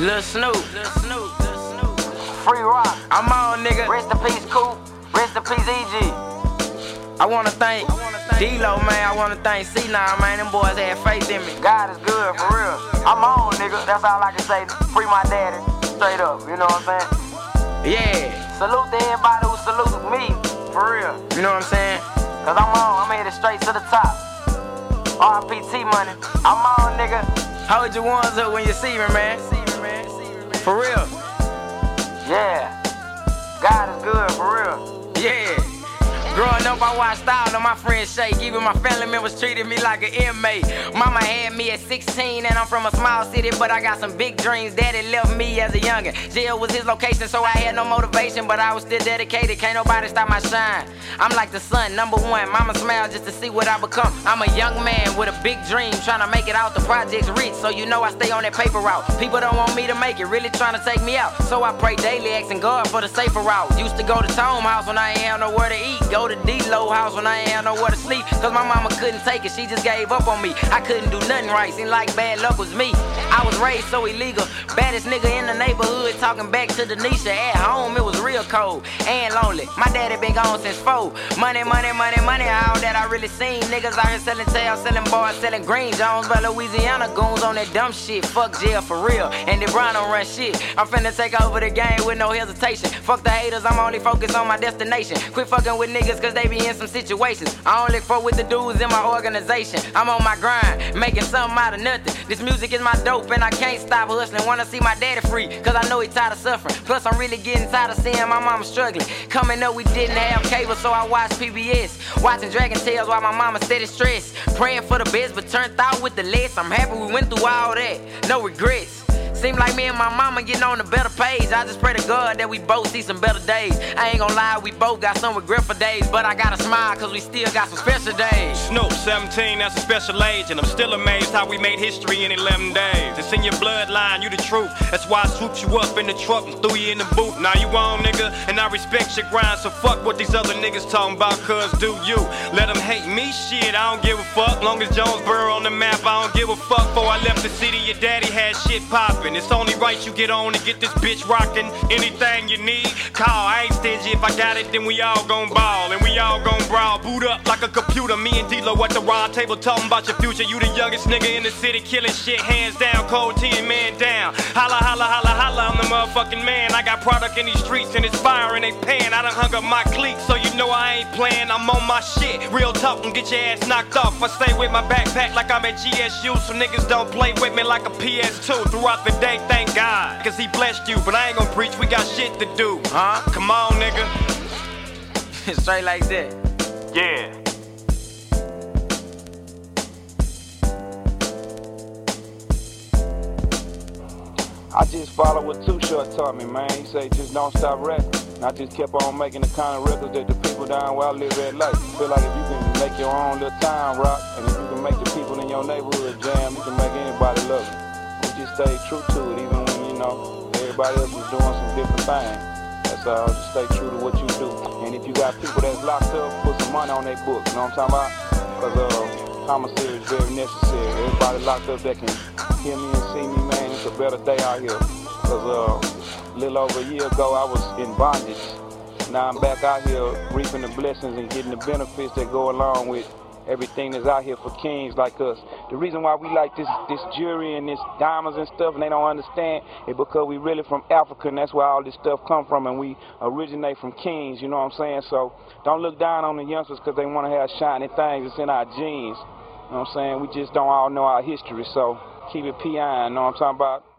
Lil Snoop. Lil Snoop. Lil Snoop. Free rock. I'm on, nigga. Rest in peace, Coop. Rest in peace, EG. I wanna thank D-Lo, man. I wanna thank C9, man. Them boys had faith in me. God is good, for real. I'm on, nigga. That's all I can say. Free my daddy. Straight up. You know what I'm saying? Yeah. Salute to everybody who salutes me. For real. You know what I'm saying? Cause I'm on. I'm headed straight to the top. RPT money. I'm on, nigga. Hold your ones up when you see me, man. For real. Yeah. God Growing up, I watched all of my friends shake. Even my family members treated me like an inmate. Mama had me at 16, and I'm from a small city, but I got some big dreams. Daddy left me as a youngin'. Jail was his location, so I had no motivation, but I was still dedicated. Can't nobody stop my shine. I'm like the sun, number one. Mama smiles just to see what I become. I'm a young man with a big dream, trying to make it out the projects rich, so you know I stay on that paper route. People don't want me to make it, really trying to take me out. So I pray daily, asking God for the safer route. Used to go to Tom House when I ain't have nowhere to eat. Go to D-Lo house when I ain't have nowhere to sleep. Cause my mama couldn't take it, she just gave up on me. I couldn't do nothing right, seemed like bad luck was me. I was raised so illegal. Baddest nigga in the neighborhood talking back to Denisha. At home, it was real cold and lonely. My daddy been gone since four. Money, money, money, money, all that I really seen. Niggas out here selling tails, selling bars, selling green. Jones, by Louisiana goons on that dumb shit. Fuck jail for real. And LeBron don't run shit. I'm finna take over the game with no hesitation. Fuck the haters, I'm only focused on my destination. Quit fucking with niggas cause they be in some situations. I only fuck with the dudes in my organization. I'm on my grind, making something out of nothing. This music is my dope and I can't stop hustling. Wanna see my daddy free, cause I know he tired of suffering. Plus, I'm really getting tired of seeing my mama struggling. Coming up, we didn't have cable, so I watched PBS. Watching Dragon Tales while my mama steady stressed. Praying for the best, but turned out with the less. I'm happy we went through all that. No regrets. Seem like me and my mama getting on a better page. I just pray to God that we both see some better days. I ain't gonna lie, we both got some regret for days, but I gotta smile cause we still got some special days. Snoop, 17, that's a special age, and I'm still amazed how we made history in 11 days. It's in your bloodline, you the truth. That's why I swooped you up in the truck and threw you in the booth. Now you on, nigga, and I respect your grind, so fuck what these other niggas talking about, cuz do you. Let them hate me, shit, I don't give a fuck. Long as Jonesboro on the map, I don't give a fuck. Before I left the city, your daddy had shit poppin'. It's only right you get on and get this bitch rockin'. Anything you need, call. I ain't stingy. If I got it, then we all gon' ball. And we all gon' brawl. Boot up like a computer. Me and D-Lo at the round table talking about your future. You the youngest nigga in the city killing shit. Hands down, cold 10 man down. Holla, holla, holla, holla. I'm the motherfucking man. I got product in these streets and it's fire and they pan. I done hung up my cleats, so you know I ain't playing. I'm on my shit. Real talk and get your ass knocked off. I stay with my backpack like I'm at GSU. So niggas don't play with me like a PS2 throughout the day. Thank God, cause he blessed you. But I ain't gonna preach, we got shit to do. Huh? Come on, nigga. Straight like that. Yeah. I just follow what Too Short taught me, man. He say just don't stop rapping. And I just kept on making the kind of records that the people down where I live at like. Feel like if you can make your own little town rock, and if you can make the people in your neighborhood jam, you can make anybody stay true to it, even when you know everybody else is doing some different things. That's all. Just stay true to what you do. And if you got people that's locked up, put some money on their book. You know what I'm talking about? Cause uh, commissary is very necessary. Everybody locked up that can hear me and see me, man. It's a better day out here. Cause uh, a little over a year ago, I was in bondage. Now I'm back out here reaping the blessings and getting the benefits that go along with everything that's out here for kings like us. The reason why we like this this jewelry and this diamonds and stuff and they don't understand is because we really from Africa and that's where all this stuff come from and we originate from kings, you know what I'm saying? So don't look down on the youngsters because they want to have shiny things. It's in our genes. You know what I'm saying? We just don't all know our history. So keep it PI, you know what I'm talking about?